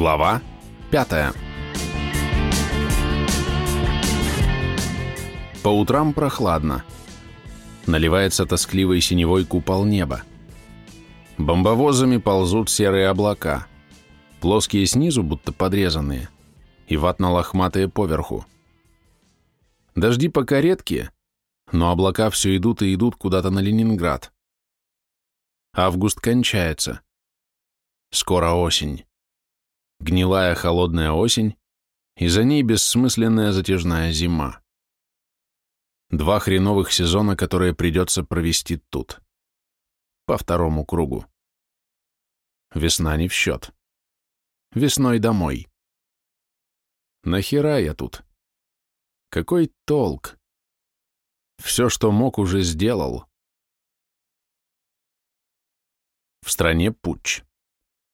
Глава 5 По утрам прохладно. Наливается тоскливой синевой купол неба. Бомбовозами ползут серые облака, плоские снизу, будто подрезанные, и ватно-лохматые поверху. Дожди пока редкие, но облака все идут и идут куда-то на Ленинград. Август кончается. Скоро осень гнилая холодная осень, и за ней бессмысленная затяжная зима. Два хреновых сезона, которые придется провести тут. По второму кругу. Весна не в счет. Весной домой. Нахера я тут? Какой толк? Все, что мог, уже сделал. В стране путч.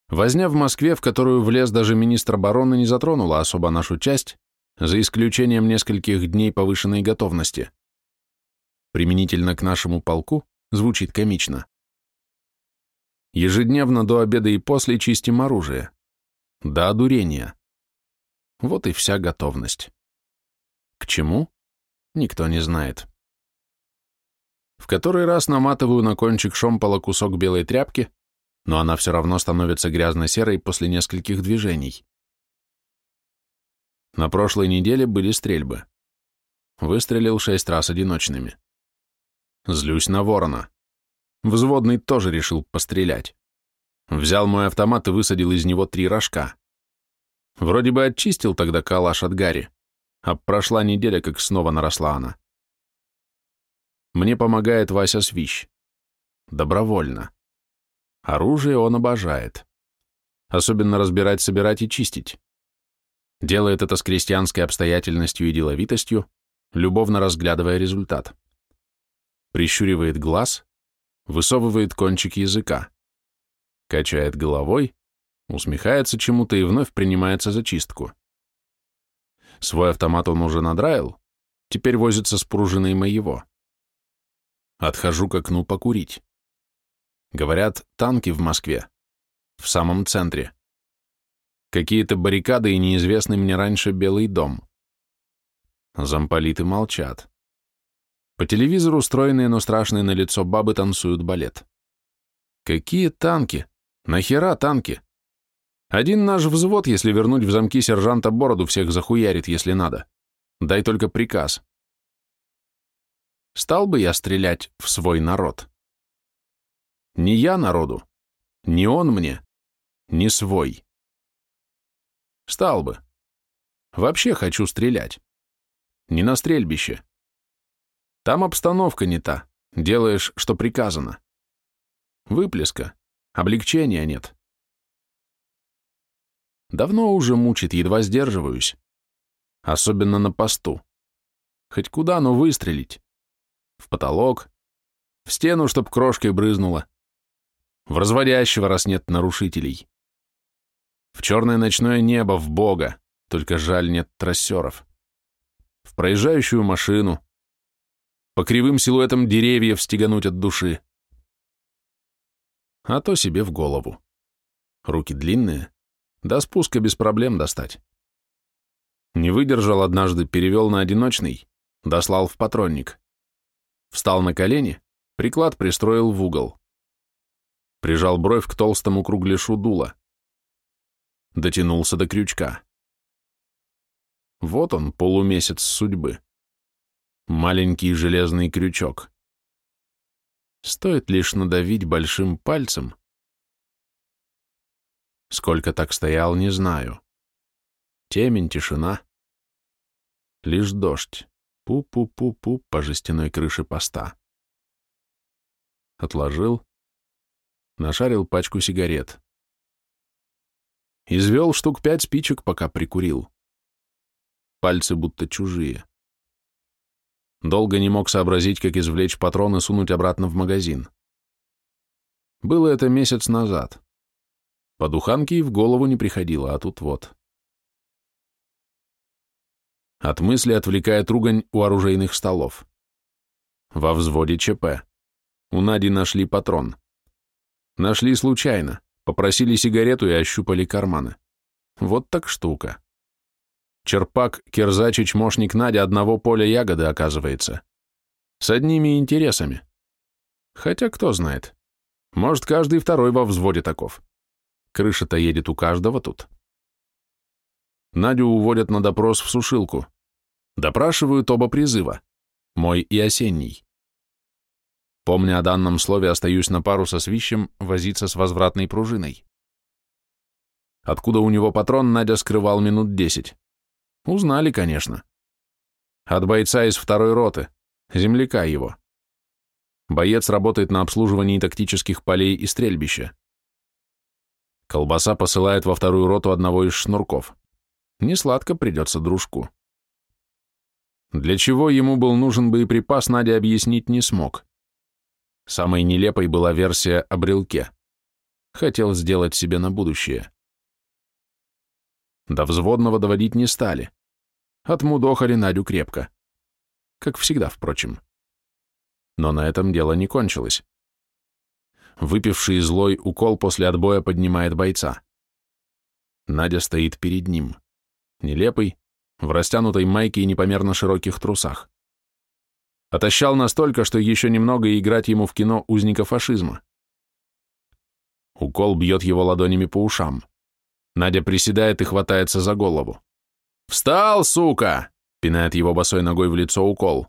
Возня в Москве, в которую влез даже министр обороны, не затронула особо нашу часть, за исключением нескольких дней повышенной готовности. Применительно к нашему полку звучит комично. Ежедневно до обеда и после чистим оружие. До одурения. Вот и вся готовность. К чему? Никто не знает. В который раз наматываю на кончик шомпола кусок белой тряпки, но она все равно становится грязно-серой после нескольких движений. На прошлой неделе были стрельбы. Выстрелил шесть раз одиночными. Злюсь на ворона. Взводный тоже решил пострелять. Взял мой автомат и высадил из него три рожка. Вроде бы очистил тогда калаш от Гарри, а прошла неделя, как снова наросла она. Мне помогает Вася Свищ. Добровольно. Оружие он обожает. Особенно разбирать, собирать и чистить. Делает это с крестьянской обстоятельностью и деловитостью, любовно разглядывая результат. Прищуривает глаз, высовывает кончик языка, качает головой, усмехается чему-то и вновь принимается за чистку. Свой автомат он уже надраил, теперь возится с пружиной моего. Отхожу к окну покурить. Говорят, танки в Москве. В самом центре. Какие-то баррикады и неизвестный мне раньше Белый дом. Замполиты молчат. По телевизору устроенные, но страшные на лицо бабы танцуют балет. Какие танки? Нахера танки? Один наш взвод, если вернуть в замки сержанта бороду, всех захуярит, если надо. Дай только приказ. Стал бы я стрелять в свой народ? Не я народу, не он мне, не свой. Стал бы. Вообще хочу стрелять. Не на стрельбище. Там обстановка не та, делаешь, что приказано. Выплеска, облегчения нет. Давно уже мучит, едва сдерживаюсь. Особенно на посту. Хоть куда, но выстрелить. В потолок, в стену, чтоб крошкой брызнуло в разводящего, раз нет нарушителей. В черное ночное небо, в Бога, только жаль нет трассеров. В проезжающую машину, по кривым силуэтам деревьев стегануть от души. А то себе в голову. Руки длинные, до спуска без проблем достать. Не выдержал однажды, перевел на одиночный, дослал в патронник. Встал на колени, приклад пристроил в угол прижал бровь к толстому кругляшу дула. Дотянулся до крючка. Вот он, полумесяц судьбы. Маленький железный крючок. Стоит лишь надавить большим пальцем. Сколько так стоял, не знаю. Темень, тишина. Лишь дождь. Пу-пу-пу-пу по жестяной крыше поста. Отложил, нашарил пачку сигарет. Извел штук пять спичек, пока прикурил. Пальцы будто чужие. Долго не мог сообразить, как извлечь патрон и сунуть обратно в магазин. Было это месяц назад. По духанке и в голову не приходило, а тут вот. От мысли отвлекает ругань у оружейных столов. Во взводе ЧП. У Нади нашли патрон. Нашли случайно, попросили сигарету и ощупали карманы. Вот так штука. Черпак, Кирзач и чмошник Надя одного поля ягоды, оказывается. С одними интересами. Хотя кто знает. Может, каждый второй во взводе таков. Крыша-то едет у каждого тут. Надю уводят на допрос в сушилку. Допрашивают оба призыва. Мой и осенний. Помня о данном слове, остаюсь на пару со свищем возиться с возвратной пружиной. Откуда у него патрон, Надя скрывал минут десять. Узнали, конечно. От бойца из второй роты, земляка его. Боец работает на обслуживании тактических полей и стрельбища. Колбаса посылает во вторую роту одного из шнурков. Несладко придется дружку. Для чего ему был нужен боеприпас, Надя объяснить не смог. Самой нелепой была версия о брелке. Хотел сделать себе на будущее. До взводного доводить не стали. Отмудохали Надю крепко. Как всегда, впрочем. Но на этом дело не кончилось. Выпивший злой укол после отбоя поднимает бойца. Надя стоит перед ним. Нелепый, в растянутой майке и непомерно широких трусах. Отощал настолько, что еще немного и играть ему в кино узника фашизма. Укол бьет его ладонями по ушам. Надя приседает и хватается за голову. «Встал, сука!» — пинает его босой ногой в лицо укол.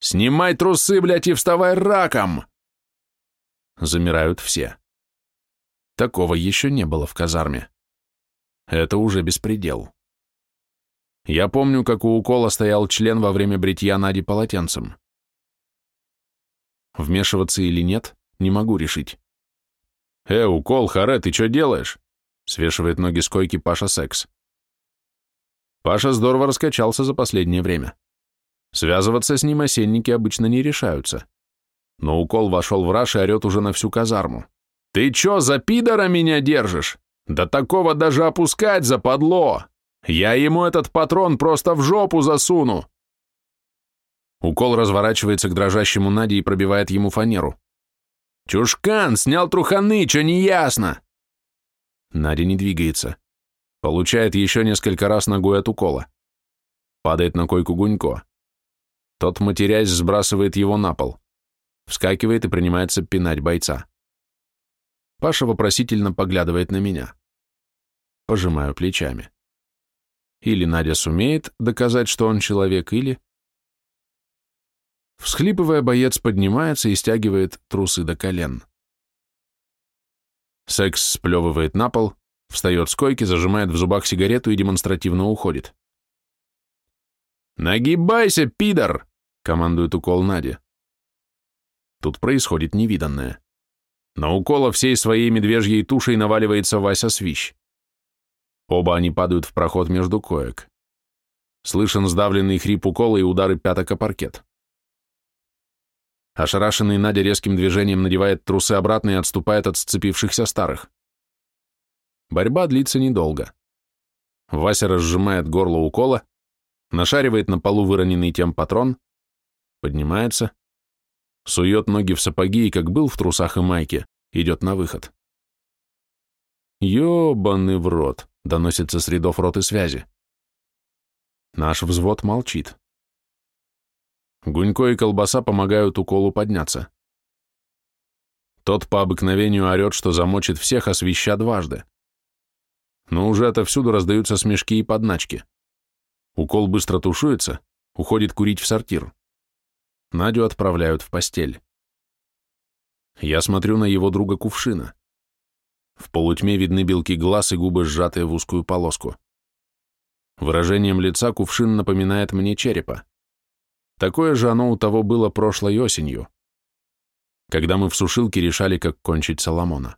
«Снимай трусы, блядь, и вставай раком!» Замирают все. Такого еще не было в казарме. Это уже беспредел. Я помню, как у укола стоял член во время бритья Нади полотенцем. Вмешиваться или нет, не могу решить. «Э, укол, Харе, ты что делаешь?» Свешивает ноги с койки Паша Секс. Паша здорово раскачался за последнее время. Связываться с ним осенники обычно не решаются. Но укол вошел в раж и орет уже на всю казарму. «Ты чё, за пидора меня держишь? Да такого даже опускать западло! Я ему этот патрон просто в жопу засуну!» Укол разворачивается к дрожащему Наде и пробивает ему фанеру. «Чушкан, снял труханы, чё не ясно?» Надя не двигается. Получает еще несколько раз ногой от укола. Падает на койку Гунько. Тот, матерясь, сбрасывает его на пол. Вскакивает и принимается пинать бойца. Паша вопросительно поглядывает на меня. Пожимаю плечами. Или Надя сумеет доказать, что он человек, или... Всхлипывая, боец поднимается и стягивает трусы до колен. Секс сплевывает на пол, встает с койки, зажимает в зубах сигарету и демонстративно уходит. «Нагибайся, пидор!» — командует укол Нади. Тут происходит невиданное. На укола всей своей медвежьей тушей наваливается Вася Свищ. Оба они падают в проход между коек. Слышен сдавленный хрип укола и удары пяток о паркет. Ошарашенный Надя резким движением надевает трусы обратно и отступает от сцепившихся старых. Борьба длится недолго. Вася разжимает горло укола, нашаривает на полу выроненный тем патрон, поднимается, сует ноги в сапоги и, как был в трусах и майке, идет на выход. «Ёбаный в рот!» — доносится с рядов роты связи. Наш взвод молчит. Гунько и колбаса помогают уколу подняться. Тот по обыкновению орет, что замочит всех, освеща дважды. Но уже отовсюду раздаются смешки и подначки. Укол быстро тушуется, уходит курить в сортир. Надю отправляют в постель. Я смотрю на его друга Кувшина. В полутьме видны белки глаз и губы, сжатые в узкую полоску. Выражением лица Кувшин напоминает мне черепа. Такое же оно у того было прошлой осенью, когда мы в сушилке решали, как кончить Соломона.